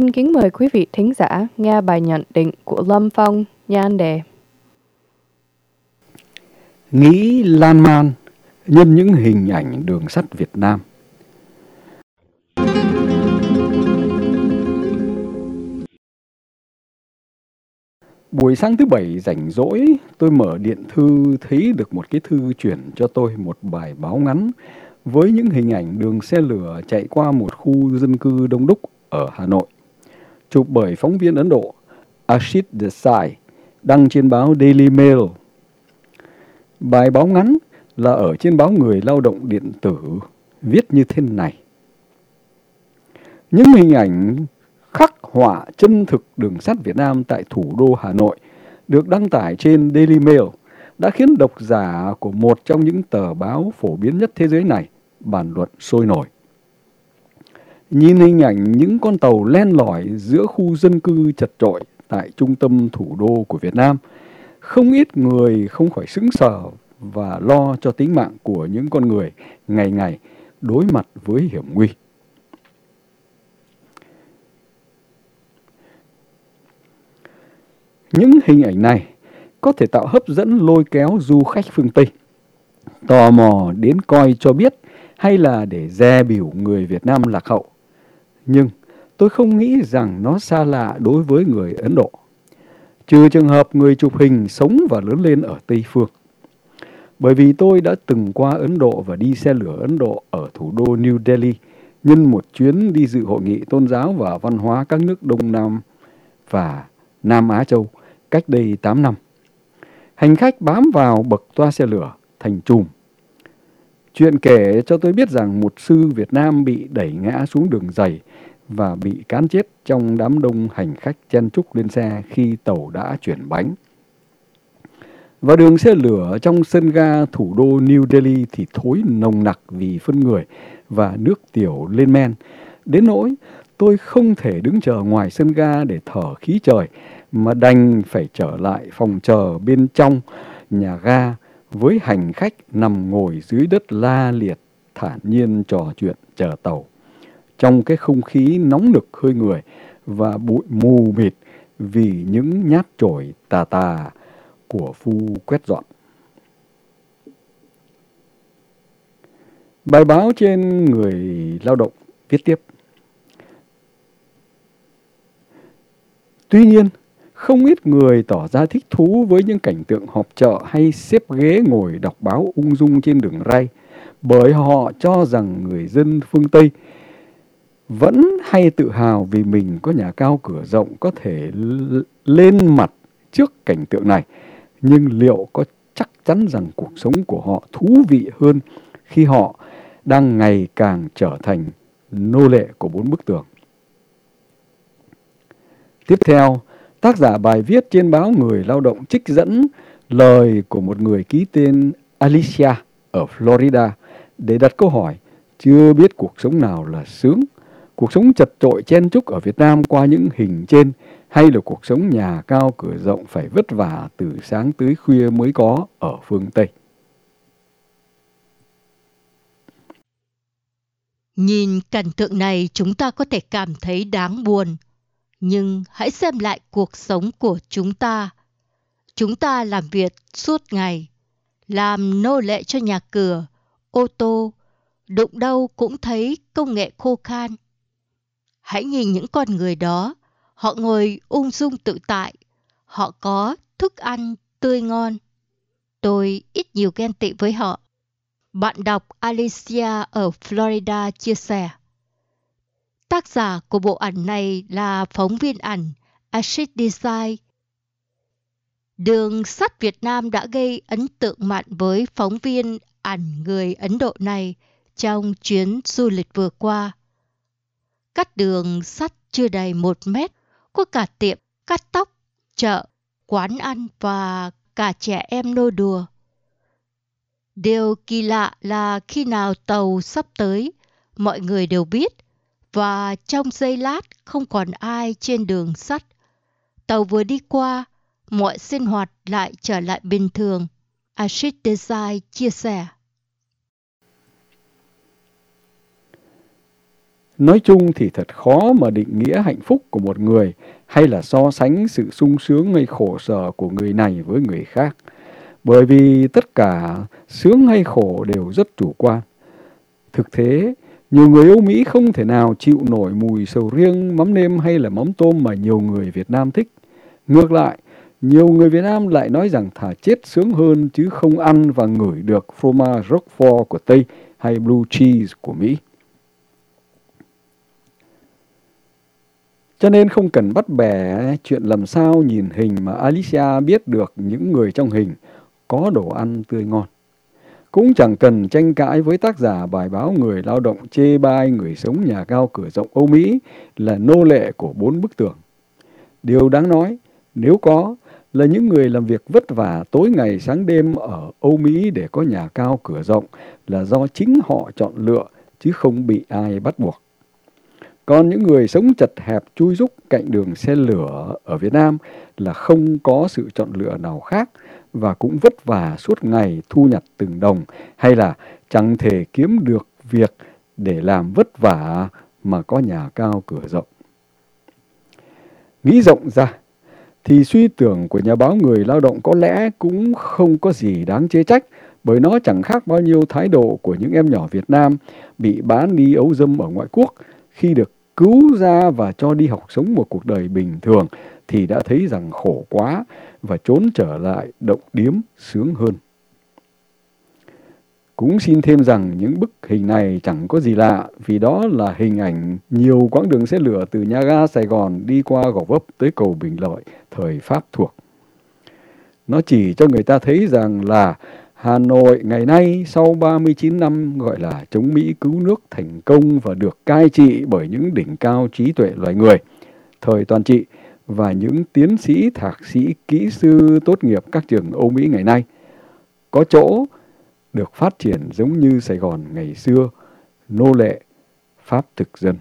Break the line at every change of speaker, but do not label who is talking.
Xin kính mời quý vị thính giả nghe bài nhận định của Lâm Phong nhan đề.
Nghĩ lan man nhân những hình ảnh đường sắt Việt Nam. Buổi sáng thứ bảy rảnh rỗi, tôi mở điện thư thấy được một cái thư chuyển cho tôi một bài báo ngắn với những hình ảnh đường xe lửa chạy qua một khu dân cư đông đúc ở Hà Nội. Chụp bởi phóng viên Ấn Độ Ashit Desai, đăng trên báo Daily Mail. Bài báo ngắn là ở trên báo Người Lao động Điện tử, viết như thế này. Những hình ảnh khắc họa chân thực đường sắt Việt Nam tại thủ đô Hà Nội được đăng tải trên Daily Mail đã khiến độc giả của một trong những tờ báo phổ biến nhất thế giới này bàn luận sôi nổi. Nhìn hình ảnh những con tàu len lỏi giữa khu dân cư chật trội tại trung tâm thủ đô của Việt Nam, không ít người không khỏi sững sờ và lo cho tính mạng của những con người ngày ngày đối mặt với hiểm nguy. Những hình ảnh này có thể tạo hấp dẫn lôi kéo du khách phương Tây, tò mò đến coi cho biết hay là để dè biểu người Việt Nam lạc hậu. Nhưng tôi không nghĩ rằng nó xa lạ đối với người Ấn Độ. Trừ trường hợp người chụp hình sống và lớn lên ở Tây Phương. Bởi vì tôi đã từng qua Ấn Độ và đi xe lửa Ấn Độ ở thủ đô New Delhi, nhân một chuyến đi dự hội nghị tôn giáo và văn hóa các nước Đông Nam và Nam Á Châu cách đây 8 năm. Hành khách bám vào bậc toa xe lửa thành chùm. Chuyện kể cho tôi biết rằng một sư Việt Nam bị đẩy ngã xuống đường dày và bị cán chết trong đám đông hành khách chen chúc lên xe khi tàu đã chuyển bánh. Và đường xe lửa trong sân ga thủ đô New Delhi thì thối nồng nặc vì phân người và nước tiểu lên men. Đến nỗi, tôi không thể đứng chờ ngoài sân ga để thở khí trời mà đành phải trở lại phòng chờ bên trong nhà ga với hành khách nằm ngồi dưới đất la liệt thản nhiên trò chuyện chờ tàu. Trong cái không khí nóng nực hơi người và bụi mù mịt vì những nhát chổi tà tà của phu quét dọn. Bài báo trên người lao động viết tiếp. Tuy nhiên, không ít người tỏ ra thích thú với những cảnh tượng họp chợ hay xếp ghế ngồi đọc báo ung dung trên đường ray, bởi họ cho rằng người dân phương Tây vẫn hay tự hào vì mình có nhà cao cửa rộng có thể lên mặt trước cảnh tượng này. Nhưng liệu có chắc chắn rằng cuộc sống của họ thú vị hơn khi họ đang ngày càng trở thành nô lệ của bốn bức tường? Tiếp theo, Tác giả bài viết trên báo Người Lao động trích dẫn lời của một người ký tên Alicia ở Florida để đặt câu hỏi chưa biết cuộc sống nào là sướng, cuộc sống chật trội chen chúc ở Việt Nam qua những hình trên hay là cuộc sống nhà cao cửa rộng phải vất vả từ sáng tới khuya mới có ở phương Tây.
Nhìn cảnh tượng này chúng ta có thể cảm thấy đáng buồn nhưng hãy xem lại cuộc sống của chúng ta. Chúng ta làm việc suốt ngày, làm nô lệ cho nhà cửa, ô tô, đụng đâu cũng thấy công nghệ khô khan. Hãy nhìn những con người đó, họ ngồi ung dung tự tại, họ có thức ăn tươi ngon. Tôi ít nhiều ghen tị với họ. Bạn đọc alicia ở florida chia sẻ. Tác giả của bộ ảnh này là phóng viên ảnh Ashit Desai. Đường sắt Việt Nam đã gây ấn tượng mạnh với phóng viên ảnh người Ấn Độ này trong chuyến du lịch vừa qua. Cắt đường sắt chưa đầy một mét, có cả tiệm cắt tóc, chợ, quán ăn và cả trẻ em nô đùa. Điều kỳ lạ là khi nào tàu sắp tới, mọi người đều biết – và trong giây lát không còn ai trên đường sắt. Tàu vừa đi qua, mọi sinh hoạt lại trở lại bình thường. Ashit Desai chia sẻ.
Nói chung thì thật khó mà định nghĩa hạnh phúc của một người hay là so sánh sự sung sướng hay khổ sở của người này với người khác. Bởi vì tất cả sướng hay khổ đều rất chủ quan. Thực thế, nhiều người Âu Mỹ không thể nào chịu nổi mùi sầu riêng, mắm nêm hay là mắm tôm mà nhiều người Việt Nam thích. Ngược lại, nhiều người Việt Nam lại nói rằng thả chết sướng hơn chứ không ăn và ngửi được fromage Roquefort của Tây hay blue cheese của Mỹ. Cho nên không cần bắt bẻ chuyện làm sao nhìn hình mà Alicia biết được những người trong hình có đồ ăn tươi ngon. Cũng chẳng cần tranh cãi với tác giả bài báo người lao động chê bai người sống nhà cao cửa rộng Âu Mỹ là nô lệ của bốn bức tường. Điều đáng nói, nếu có, là những người làm việc vất vả tối ngày sáng đêm ở Âu Mỹ để có nhà cao cửa rộng là do chính họ chọn lựa chứ không bị ai bắt buộc. Còn những người sống chật hẹp chui rúc cạnh đường xe lửa ở Việt Nam là không có sự chọn lựa nào khác và cũng vất vả suốt ngày thu nhặt từng đồng hay là chẳng thể kiếm được việc để làm vất vả mà có nhà cao cửa rộng. Nghĩ rộng ra, thì suy tưởng của nhà báo người lao động có lẽ cũng không có gì đáng chê trách bởi nó chẳng khác bao nhiêu thái độ của những em nhỏ Việt Nam bị bán đi ấu dâm ở ngoại quốc khi được cứu ra và cho đi học sống một cuộc đời bình thường thì đã thấy rằng khổ quá và trốn trở lại động điếm sướng hơn. Cũng xin thêm rằng những bức hình này chẳng có gì lạ vì đó là hình ảnh nhiều quãng đường xe lửa từ nhà ga, Sài Gòn đi qua Gò Vấp tới cầu Bình Lợi, thời Pháp thuộc. Nó chỉ cho người ta thấy rằng là Hà Nội ngày nay sau 39 năm gọi là chống Mỹ cứu nước thành công và được cai trị bởi những đỉnh cao trí tuệ loài người. Thời toàn trị và những tiến sĩ, thạc sĩ, kỹ sư tốt nghiệp các trường Âu Mỹ ngày nay. Có chỗ được phát triển giống như Sài Gòn ngày xưa, nô lệ, Pháp thực dân.